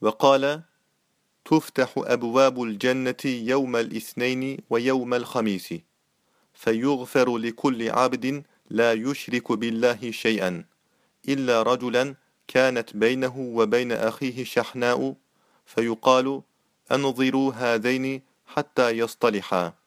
وقال تفتح أبواب الجنة يوم الاثنين ويوم الخميس فيغفر لكل عبد لا يشرك بالله شيئا إلا رجلا كانت بينه وبين أخيه شحناء فيقال أنظروا هذين حتى يصطلحا.